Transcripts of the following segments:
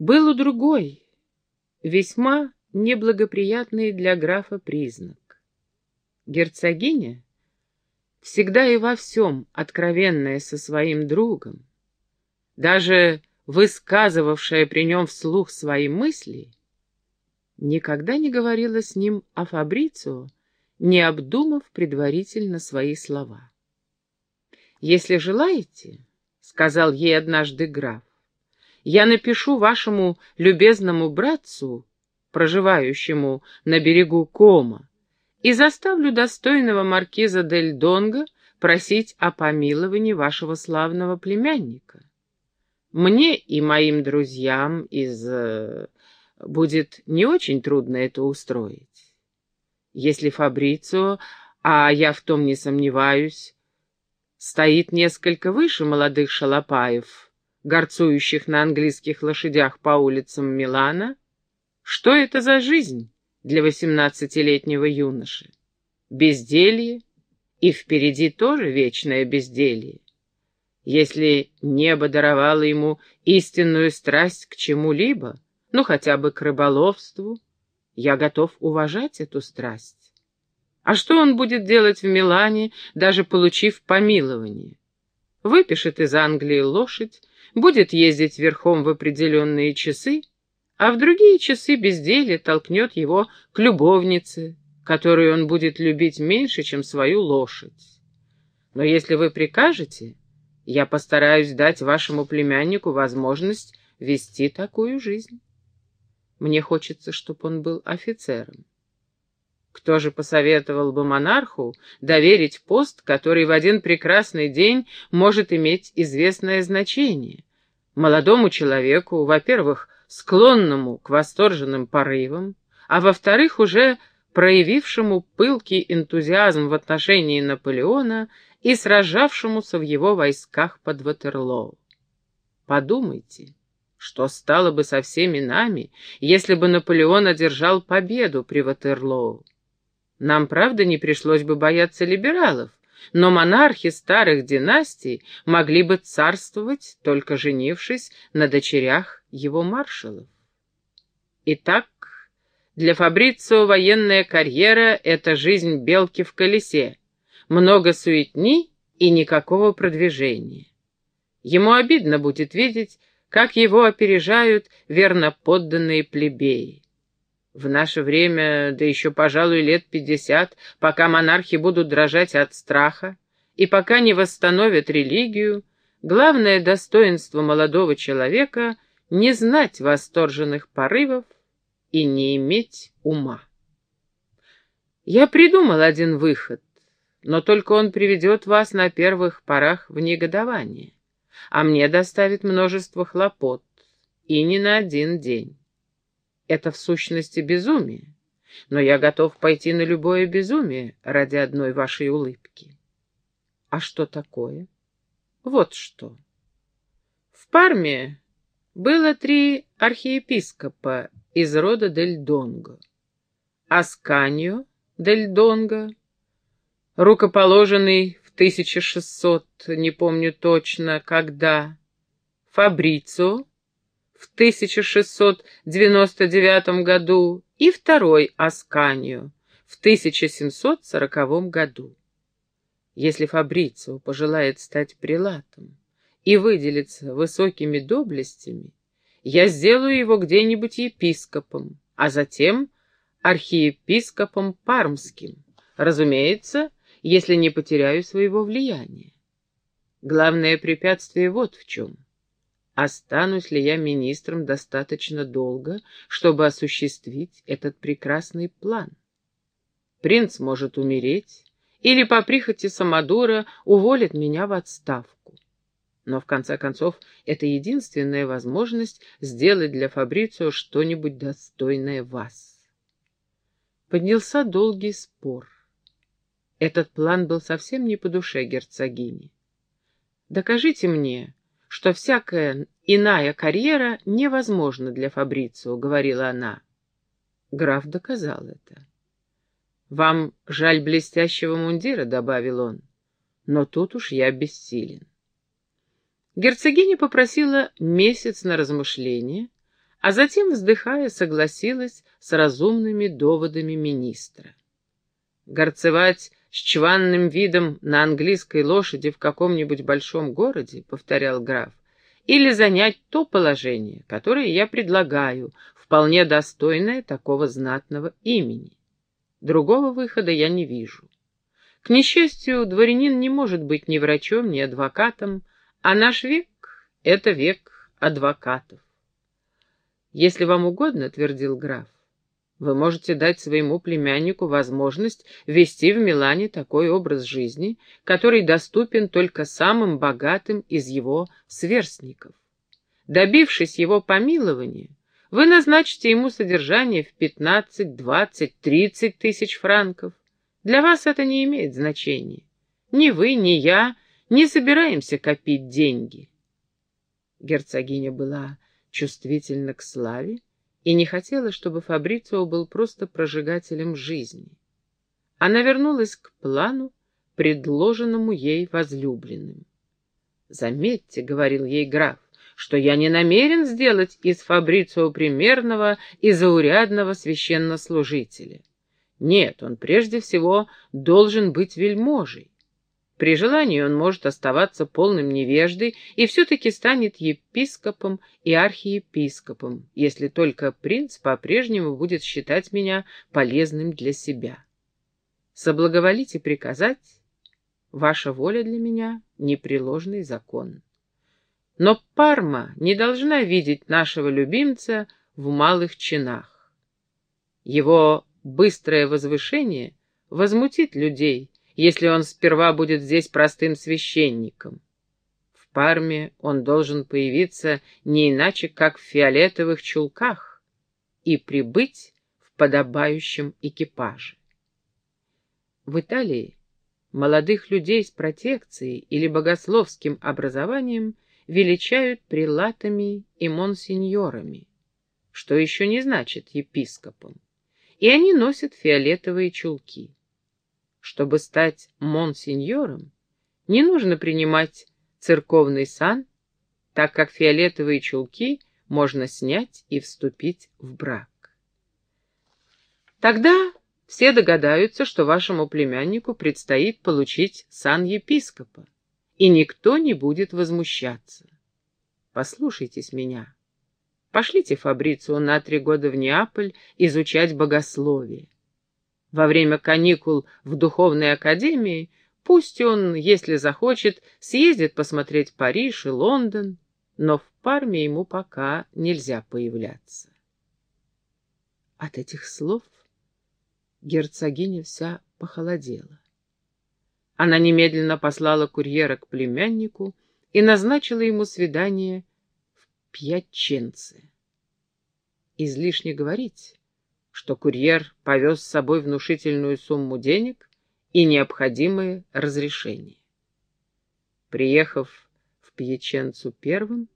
Был у другой, весьма неблагоприятный для графа признак. Герцогиня, всегда и во всем откровенная со своим другом, даже высказывавшая при нем вслух свои мысли, никогда не говорила с ним о Фабрицио, не обдумав предварительно свои слова. «Если желаете, — сказал ей однажды граф, — я напишу вашему любезному братцу, проживающему на берегу Кома, и заставлю достойного маркиза Дель Донго просить о помиловании вашего славного племянника. Мне и моим друзьям из... Э, будет не очень трудно это устроить. Если Фабрицио, а я в том не сомневаюсь, стоит несколько выше молодых шалопаев, горцующих на английских лошадях по улицам Милана, что это за жизнь для восемнадцатилетнего юноши? Безделье, и впереди тоже вечное безделье. Если небо даровало ему истинную страсть к чему-либо, ну хотя бы к рыболовству, я готов уважать эту страсть. А что он будет делать в Милане, даже получив помилование? Выпишет из Англии лошадь, будет ездить верхом в определенные часы, а в другие часы безделье толкнет его к любовнице, которую он будет любить меньше, чем свою лошадь. Но если вы прикажете, я постараюсь дать вашему племяннику возможность вести такую жизнь. Мне хочется, чтобы он был офицером. Кто же посоветовал бы монарху доверить пост, который в один прекрасный день может иметь известное значение? Молодому человеку, во-первых, склонному к восторженным порывам, а во-вторых, уже проявившему пылкий энтузиазм в отношении Наполеона и сражавшемуся в его войсках под Ватерлоу. Подумайте, что стало бы со всеми нами, если бы Наполеон одержал победу при Ватерлоу? Нам, правда, не пришлось бы бояться либералов, но монархи старых династий могли бы царствовать, только женившись на дочерях его маршалов. Итак, для Фабрицио военная карьера — это жизнь белки в колесе, много суетни и никакого продвижения. Ему обидно будет видеть, как его опережают верноподданные плебеи. В наше время, да еще, пожалуй, лет пятьдесят, пока монархи будут дрожать от страха, и пока не восстановят религию, главное достоинство молодого человека — не знать восторженных порывов и не иметь ума. Я придумал один выход, но только он приведет вас на первых порах в негодование, а мне доставит множество хлопот, и не на один день. Это в сущности безумие, но я готов пойти на любое безумие ради одной вашей улыбки. А что такое? Вот что. В Парме было три архиепископа из рода Дель Донго. Асканьо Дель Донго, рукоположенный в 1600, не помню точно, когда, Фабрицо в 1699 году и второй Асканьо в 1740 году. Если Фабрицио пожелает стать прилатом и выделиться высокими доблестями, я сделаю его где-нибудь епископом, а затем архиепископом Пармским, разумеется, если не потеряю своего влияния. Главное препятствие вот в чем. Останусь ли я министром достаточно долго, чтобы осуществить этот прекрасный план? Принц может умереть, или по прихоти Самодура уволит меня в отставку. Но, в конце концов, это единственная возможность сделать для Фабрицио что-нибудь достойное вас. Поднялся долгий спор. Этот план был совсем не по душе герцогини. «Докажите мне, что всякая иная карьера невозможна для Фабрицио», — говорила она. Граф доказал это. «Вам жаль блестящего мундира», — добавил он, — «но тут уж я бессилен». Герцогиня попросила месяц на размышление, а затем, вздыхая, согласилась с разумными доводами министра. Горцевать с чванным видом на английской лошади в каком-нибудь большом городе, — повторял граф, — или занять то положение, которое я предлагаю, вполне достойное такого знатного имени. Другого выхода я не вижу. К несчастью, дворянин не может быть ни врачом, ни адвокатом, а наш век — это век адвокатов. «Если вам угодно, — твердил граф, вы можете дать своему племяннику возможность вести в Милане такой образ жизни, который доступен только самым богатым из его сверстников. Добившись его помилования, вы назначите ему содержание в 15, 20, 30 тысяч франков. Для вас это не имеет значения. Ни вы, ни я не собираемся копить деньги. Герцогиня была чувствительна к славе, и не хотела, чтобы Фабрицио был просто прожигателем жизни. Она вернулась к плану, предложенному ей возлюбленным. «Заметьте», — говорил ей граф, — «что я не намерен сделать из Фабрицио примерного и заурядного священнослужителя. Нет, он прежде всего должен быть вельможей. При желании он может оставаться полным невеждой и все-таки станет епископом и архиепископом, если только принц по-прежнему будет считать меня полезным для себя. Соблаговолите приказать, ваша воля для меня — непреложный закон. Но Парма не должна видеть нашего любимца в малых чинах. Его быстрое возвышение возмутит людей, если он сперва будет здесь простым священником. В Парме он должен появиться не иначе, как в фиолетовых чулках и прибыть в подобающем экипаже. В Италии молодых людей с протекцией или богословским образованием величают прилатами и монсеньорами, что еще не значит епископом, и они носят фиолетовые чулки. Чтобы стать монсеньором, не нужно принимать церковный сан, так как фиолетовые чулки можно снять и вступить в брак. Тогда все догадаются, что вашему племяннику предстоит получить сан епископа, и никто не будет возмущаться. Послушайтесь меня. Пошлите Фабрицу на три года в Неаполь изучать богословие. Во время каникул в духовной академии пусть он, если захочет, съездит посмотреть Париж и Лондон, но в Парме ему пока нельзя появляться. От этих слов герцогиня вся похолодела. Она немедленно послала курьера к племяннику и назначила ему свидание в Пьяченце. Излишне говорить, что курьер повез с собой внушительную сумму денег и необходимые разрешения. Приехав в Пьяченцу первым,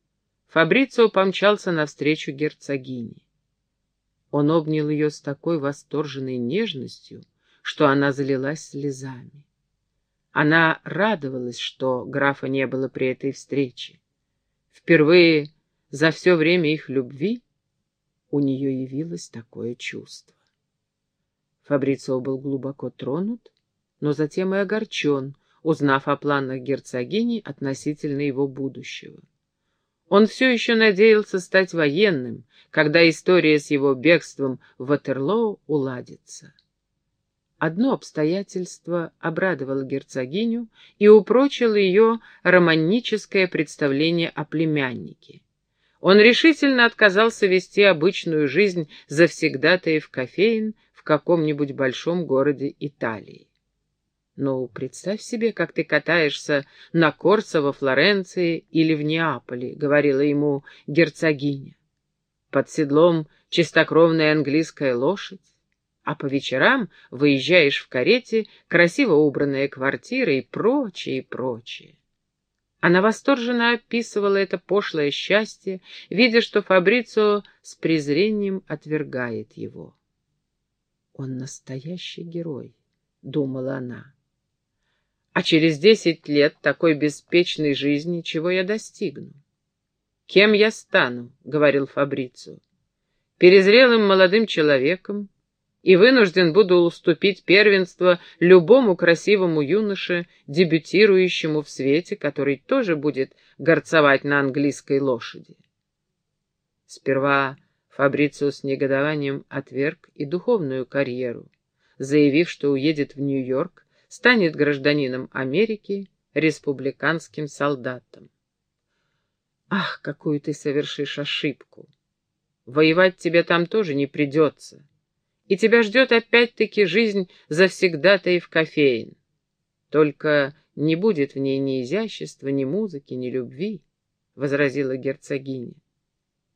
Фабрицио помчался навстречу герцогине. Он обнял ее с такой восторженной нежностью, что она залилась слезами. Она радовалась, что графа не было при этой встрече. Впервые за все время их любви у нее явилось такое чувство. Фабрицио был глубоко тронут, но затем и огорчен, узнав о планах герцогини относительно его будущего. Он все еще надеялся стать военным, когда история с его бегством в Ватерлоу уладится. Одно обстоятельство обрадовало герцогиню и упрочило ее романическое представление о племяннике. Он решительно отказался вести обычную жизнь завсегдатаев кофеин в каком-нибудь большом городе Италии. «Ну, представь себе, как ты катаешься на Корсо во Флоренции или в Неаполе», — говорила ему герцогиня. «Под седлом чистокровная английская лошадь, а по вечерам выезжаешь в карете, красиво убранная квартира и прочее, и прочее. Она восторженно описывала это пошлое счастье, видя, что Фабрицио с презрением отвергает его. «Он настоящий герой», — думала она. «А через десять лет такой беспечной жизни чего я достигну?» «Кем я стану?» — говорил Фабрицио. перезрелым молодым человеком и вынужден буду уступить первенство любому красивому юноше, дебютирующему в свете, который тоже будет горцевать на английской лошади. Сперва Фабрицио с негодованием отверг и духовную карьеру, заявив, что уедет в Нью-Йорк, станет гражданином Америки, республиканским солдатом. «Ах, какую ты совершишь ошибку! Воевать тебе там тоже не придется, и тебя ждет опять-таки жизнь завсегда-то и в кофеин. Только не будет в ней ни изящества, ни музыки, ни любви, — возразила герцогиня.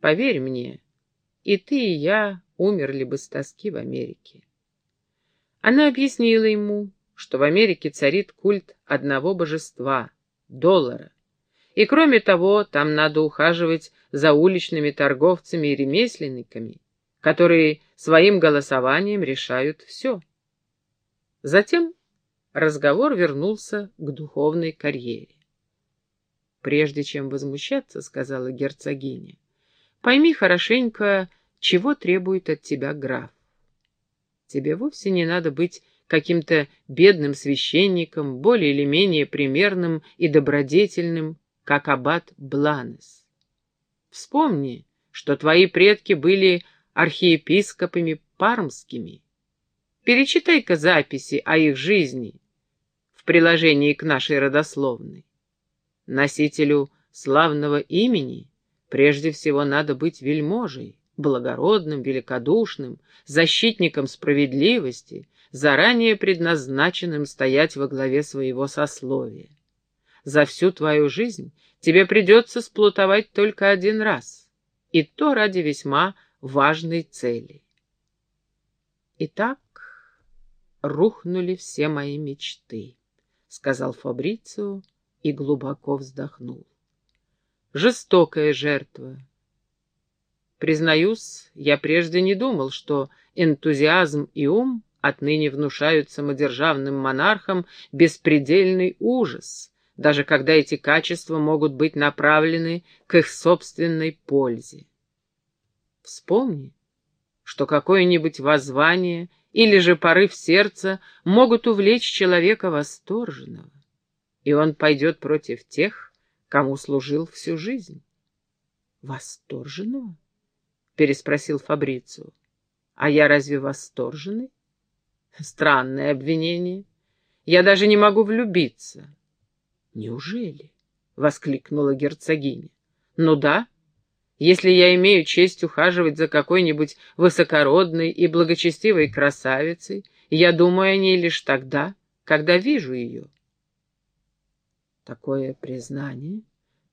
Поверь мне, и ты, и я умерли бы с тоски в Америке. Она объяснила ему, что в Америке царит культ одного божества — доллара. И кроме того, там надо ухаживать за уличными торговцами и ремесленниками, которые своим голосованием решают все. Затем разговор вернулся к духовной карьере. «Прежде чем возмущаться, — сказала герцогиня, — пойми хорошенько, чего требует от тебя граф. Тебе вовсе не надо быть каким-то бедным священником, более или менее примерным и добродетельным, как аббат Бланес. Вспомни, что твои предки были архиепископами пармскими. Перечитай-ка записи о их жизни в приложении к нашей родословной. Носителю славного имени прежде всего надо быть вельможей, благородным, великодушным, защитником справедливости, заранее предназначенным стоять во главе своего сословия. За всю твою жизнь тебе придется сплутовать только один раз, и то ради весьма важной цели. Итак, рухнули все мои мечты, — сказал Фабрицио и глубоко вздохнул. Жестокая жертва. Признаюсь, я прежде не думал, что энтузиазм и ум отныне внушают самодержавным монархам беспредельный ужас, даже когда эти качества могут быть направлены к их собственной пользе. Вспомни, что какое-нибудь воззвание или же порыв сердца могут увлечь человека восторженного, и он пойдет против тех, кому служил всю жизнь. «Восторженного?» — переспросил Фабрицио. «А я разве восторженный?» «Странное обвинение. Я даже не могу влюбиться». «Неужели?» — воскликнула герцогиня. «Ну да, если я имею честь ухаживать за какой-нибудь высокородной и благочестивой красавицей, я думаю о ней лишь тогда, когда вижу ее. Такое признание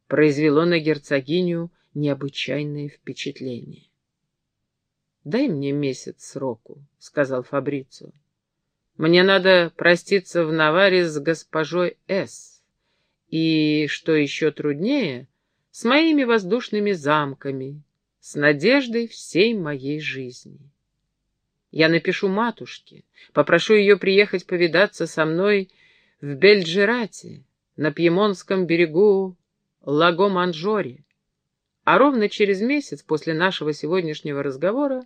произвело на герцогиню необычайное впечатление. «Дай мне месяц сроку», — сказал Фабрицио. «Мне надо проститься в Наваре с госпожой С. И, что еще труднее, — с моими воздушными замками, с надеждой всей моей жизни. Я напишу матушке, попрошу ее приехать повидаться со мной в Бельджирате, на Пьемонском берегу Лаго-Манжоре, а ровно через месяц после нашего сегодняшнего разговора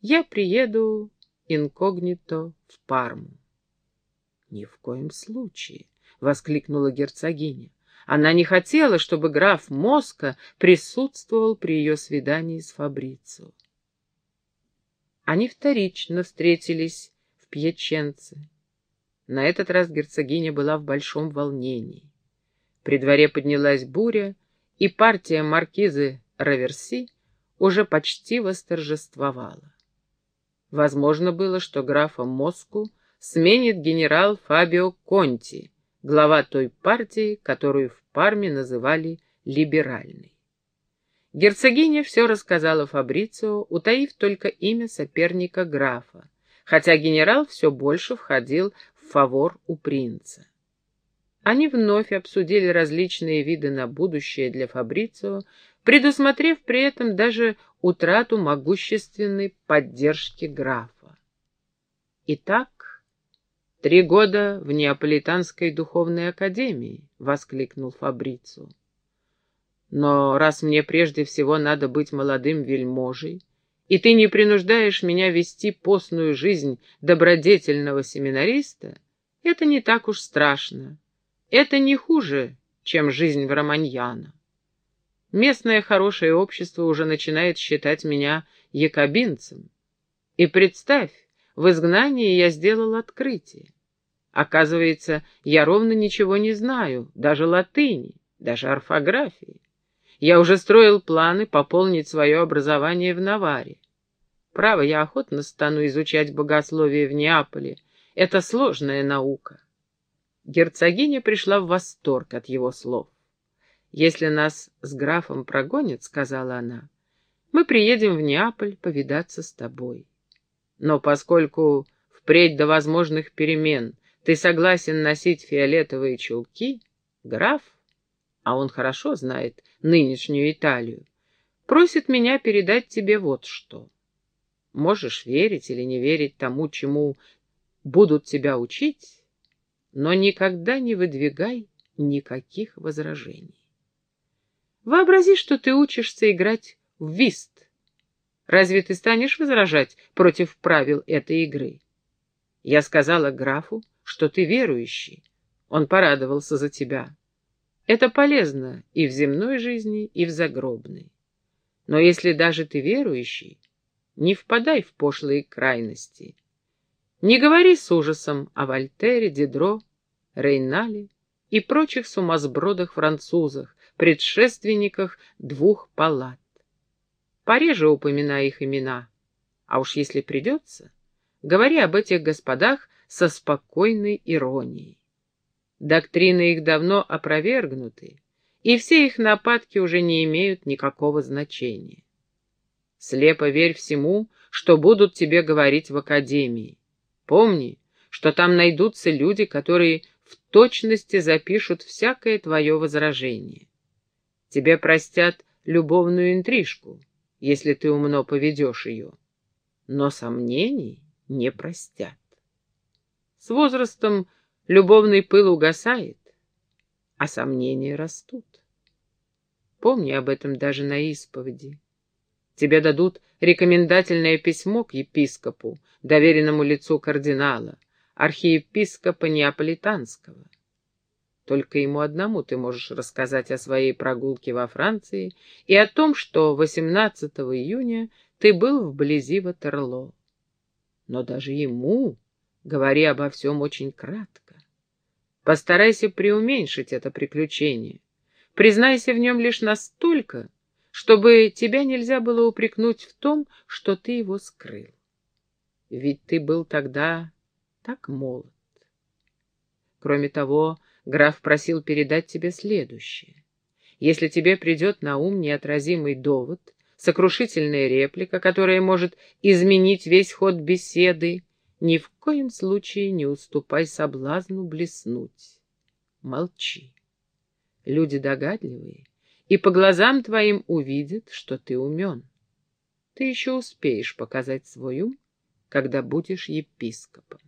я приеду инкогнито в Парму. — Ни в коем случае! — воскликнула герцогиня. Она не хотела, чтобы граф Моска присутствовал при ее свидании с Фабрицио. Они вторично встретились в Пьяченце. На этот раз герцогиня была в большом волнении. При дворе поднялась буря, и партия маркизы Раверси уже почти восторжествовала. Возможно было, что графа Моску сменит генерал Фабио Конти, глава той партии, которую в Парме называли либеральной. Герцогиня все рассказала Фабрицио, утаив только имя соперника графа, хотя генерал все больше входил в фавор у принца. Они вновь обсудили различные виды на будущее для Фабрицио, предусмотрев при этом даже утрату могущественной поддержки графа. Итак, «Три года в Неаполитанской духовной академии», — воскликнул Фабрицу. «Но раз мне прежде всего надо быть молодым вельможей и ты не принуждаешь меня вести постную жизнь добродетельного семинариста, это не так уж страшно. Это не хуже, чем жизнь в Романьяно. Местное хорошее общество уже начинает считать меня якобинцем. И представь, в изгнании я сделал открытие. Оказывается, я ровно ничего не знаю, даже латыни, даже орфографии. Я уже строил планы пополнить свое образование в Наваре. Право, я охотно стану изучать богословие в Неаполе. Это сложная наука. Герцогиня пришла в восторг от его слов. «Если нас с графом прогонят, — сказала она, — мы приедем в Неаполь повидаться с тобой. Но поскольку впредь до возможных перемен ты согласен носить фиолетовые чулки, граф, а он хорошо знает нынешнюю Италию, просит меня передать тебе вот что. Можешь верить или не верить тому, чему будут тебя учить, но никогда не выдвигай никаких возражений. Вообрази, что ты учишься играть в вист. Разве ты станешь возражать против правил этой игры? Я сказала графу, что ты верующий. Он порадовался за тебя. Это полезно и в земной жизни, и в загробной. Но если даже ты верующий, не впадай в пошлые крайности. Не говори с ужасом о Вольтере, Дидро, Рейнале и прочих сумасбродах-французах, предшественниках двух палат. Пореже упоминай их имена, а уж если придется, говори об этих господах со спокойной иронией. Доктрины их давно опровергнуты, и все их нападки уже не имеют никакого значения. Слепо верь всему, что будут тебе говорить в академии. Помни, что там найдутся люди, которые в точности запишут всякое твое возражение. Тебе простят любовную интрижку, если ты умно поведешь ее, но сомнений не простят. С возрастом любовный пыл угасает, а сомнения растут. Помни об этом даже на исповеди. Тебе дадут рекомендательное письмо к епископу, доверенному лицу кардинала, архиепископа Неаполитанского. Только ему одному ты можешь рассказать о своей прогулке во Франции и о том, что 18 июня ты был вблизи Ватерло. Но даже ему говори обо всем очень кратко. Постарайся преуменьшить это приключение. Признайся в нем лишь настолько, чтобы тебя нельзя было упрекнуть в том, что ты его скрыл. Ведь ты был тогда так молод. Кроме того, граф просил передать тебе следующее. Если тебе придет на ум неотразимый довод, сокрушительная реплика, которая может изменить весь ход беседы, ни в коем случае не уступай соблазну блеснуть. Молчи. Люди догадливые и по глазам твоим увидят, что ты умен. Ты еще успеешь показать свой ум, когда будешь епископом.